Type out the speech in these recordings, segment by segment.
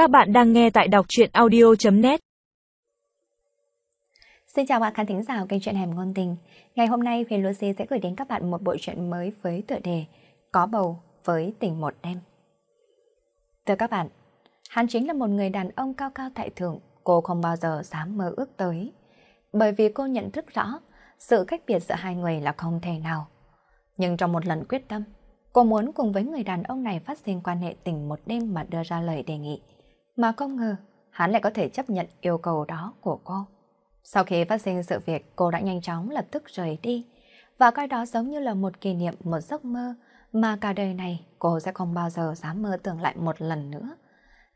Các bạn đang nghe tại đọc truyện audio.net Xin chào bạn khán thính giả kênh truyện Hẻm Ngôn Tình. Ngày hôm nay Huyền Lucy sẽ gửi đến các bạn một bộ truyện mới với tựa đề Có bầu với tình một đêm. Thưa các bạn, hắn chính là một người đàn ông cao cao tại thượng, cô không bao giờ dám mơ ước tới. Bởi vì cô nhận thức rõ, sự cách biệt giữa hai người là không thể nào. Nhưng trong một lần quyết tâm, cô muốn cùng với người đàn ông này phát sinh quan hệ tình một đêm mà đưa ra lời đề nghị. Mà không ngờ, hắn lại có thể chấp nhận yêu cầu đó của cô. Sau khi phát sinh sự việc, cô đã nhanh chóng lập tức rời đi, và coi đó giống như là một kỷ niệm, một giấc mơ, mà cả đời này cô sẽ không bao giờ dám mơ tưởng lại một lần nữa.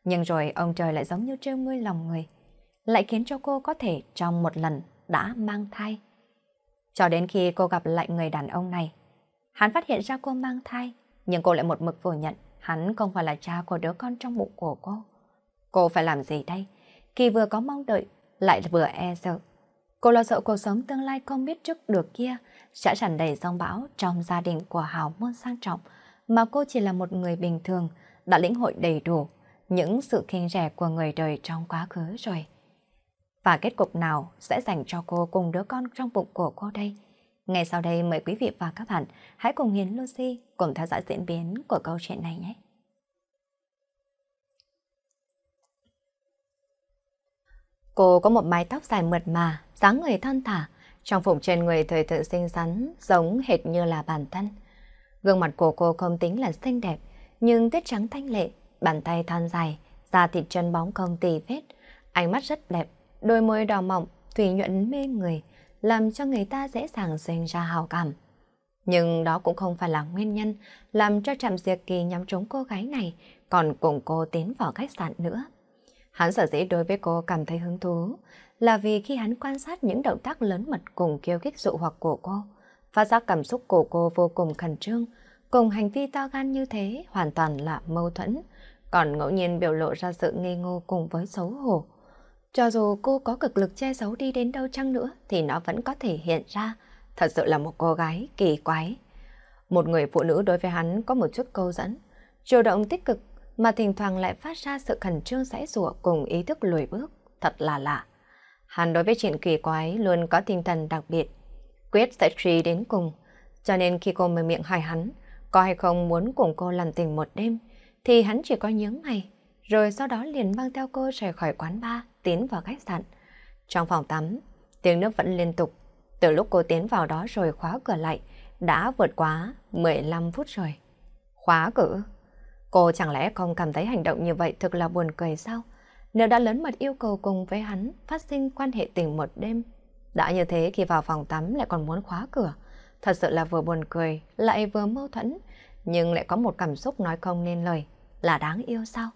Nhưng rồi ông trời lại giống như trêu ngươi lòng người, lại khiến cho cô có thể trong một lần đã mang thai. Cho đến khi cô gặp lại người đàn ông này, hắn phát hiện ra cô mang thai, nhưng cô lại một mực phủ nhận hắn không phải là cha của đứa con trong bụng của cô. Cô phải làm gì đây? Khi vừa có mong đợi, lại vừa e sợ. Cô lo sợ cuộc sống tương lai không biết trước được kia sẽ tràn đầy giông bão trong gia đình của hào môn sang trọng, mà cô chỉ là một người bình thường, đã lĩnh hội đầy đủ những sự khinh rẻ của người đời trong quá khứ rồi. Và kết cục nào sẽ dành cho cô cùng đứa con trong bụng của cô đây? Ngay sau đây mời quý vị và các bạn hãy cùng Hiền Lucy cùng theo dõi diễn biến của câu chuyện này nhé. Cô có một mái tóc dài mượt mà, dáng người thon thả, trong phục trên người thời thượng xinh xắn, giống hệt như là bản thân. Gương mặt của cô không tính là xinh đẹp, nhưng tiết trắng thanh lệ, bàn tay thon dài, da thịt chân bóng không tì vết, ánh mắt rất đẹp, đôi môi đỏ mọng, thủy nhuận mê người, làm cho người ta dễ dàng sinh ra hào cảm. Nhưng đó cũng không phải là nguyên nhân làm cho Trạm Diệp Kỳ nhắm trúng cô gái này, còn cùng cô tiến vào khách sạn nữa. Hắn sở dĩ đối với cô cảm thấy hứng thú là vì khi hắn quan sát những động tác lớn mật cùng kêu kích dụ hoặc của cô, phát giác cảm xúc của cô vô cùng khẩn trương, cùng hành vi to gan như thế hoàn toàn là mâu thuẫn, còn ngẫu nhiên biểu lộ ra sự nghi ngô cùng với xấu hổ. Cho dù cô có cực lực che giấu đi đến đâu chăng nữa thì nó vẫn có thể hiện ra, thật sự là một cô gái kỳ quái. Một người phụ nữ đối với hắn có một chút câu dẫn, chủ động tích cực mà thỉnh thoảng lại phát ra sự khẩn trương sãi rủa cùng ý thức lùi bước, thật là lạ. Hắn đối với chuyện kỳ quái luôn có tinh thần đặc biệt, quyết sẽ truy đến cùng, cho nên khi cô mở miệng hỏi hắn có hay không muốn cùng cô làm tình một đêm, thì hắn chỉ có nhướng mày, rồi sau đó liền mang theo cô rời khỏi quán bar, tiến vào khách sạn. Trong phòng tắm, tiếng nước vẫn liên tục, từ lúc cô tiến vào đó rồi khóa cửa lại, đã vượt quá 15 phút rồi. Khóa cửa? Cô chẳng lẽ không cảm thấy hành động như vậy thực là buồn cười sao? Nếu đã lớn mật yêu cầu cùng với hắn phát sinh quan hệ tình một đêm, đã như thế khi vào phòng tắm lại còn muốn khóa cửa. Thật sự là vừa buồn cười, lại vừa mâu thuẫn, nhưng lại có một cảm xúc nói không nên lời, là đáng yêu sao?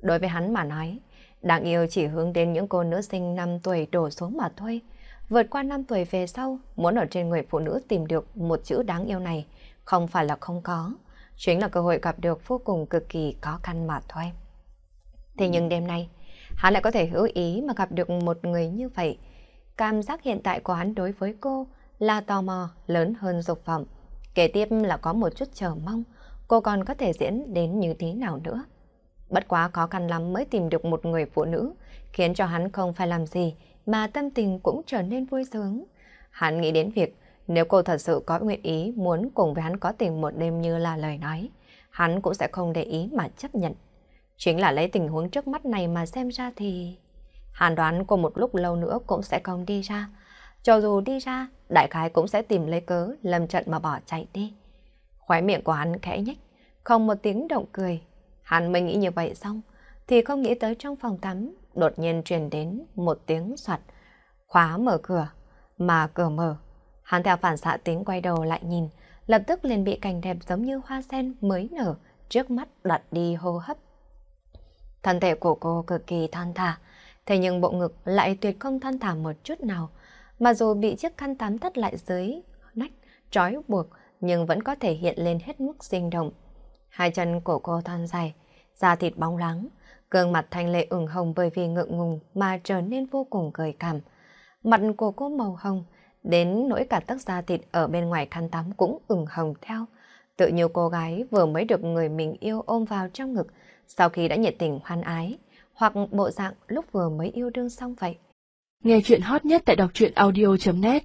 Đối với hắn mà nói, đáng yêu chỉ hướng đến những cô nữ sinh 5 tuổi đổ xuống mà thôi. Vượt qua 5 tuổi về sau, muốn ở trên người phụ nữ tìm được một chữ đáng yêu này, không phải là không có chính là cơ hội gặp được vô cùng cực kỳ khó khăn mà thôi. Thế nhưng đêm nay, hắn lại có thể hữu ý mà gặp được một người như vậy. Cảm giác hiện tại của hắn đối với cô là tò mò lớn hơn dục vọng. Kế tiếp là có một chút chờ mong, cô còn có thể diễn đến như thế nào nữa. Bất quá khó khăn lắm mới tìm được một người phụ nữ, khiến cho hắn không phải làm gì mà tâm tình cũng trở nên vui sướng. Hắn nghĩ đến việc nếu cô thật sự có nguyện ý muốn cùng với hắn có tình một đêm như là lời nói, hắn cũng sẽ không để ý mà chấp nhận. Chính là lấy tình huống trước mắt này mà xem ra thì... Hàn đoán cô một lúc lâu nữa cũng sẽ không đi ra. Cho dù đi ra, đại khái cũng sẽ tìm lấy cớ lâm trận mà bỏ chạy đi. Khóe miệng của hắn khẽ nhếch, không một tiếng động cười. Hắn mới nghĩ như vậy xong, thì không nghĩ tới trong phòng tắm, đột nhiên truyền đến một tiếng soạt. Khóa mở cửa, mà cửa mở, Hắn theo phản xạ tính quay đầu lại nhìn, lập tức liền bị cảnh đẹp giống như hoa sen mới nở, trước mắt đoạt đi hô hấp. Thân thể của cô cực kỳ than thả, thế nhưng bộ ngực lại tuyệt không than thả một chút nào, mà dù bị chiếc khăn tắm thắt lại dưới nách, trói buộc, nhưng vẫn có thể hiện lên hết mức sinh động. Hai chân của cô thon dài, da thịt bóng láng gương mặt thanh lệ ửng hồng bởi vì ngượng ngùng mà trở nên vô cùng gợi cảm. Mặt của cô màu hồng, đến nỗi cả tấc da thịt ở bên ngoài khăn tắm cũng ửng hồng theo. Tự như cô gái vừa mới được người mình yêu ôm vào trong ngực, sau khi đã nhiệt tình hoan ái, hoặc bộ dạng lúc vừa mới yêu đương xong vậy. Nghe chuyện hot nhất tại đọc truyện audio.net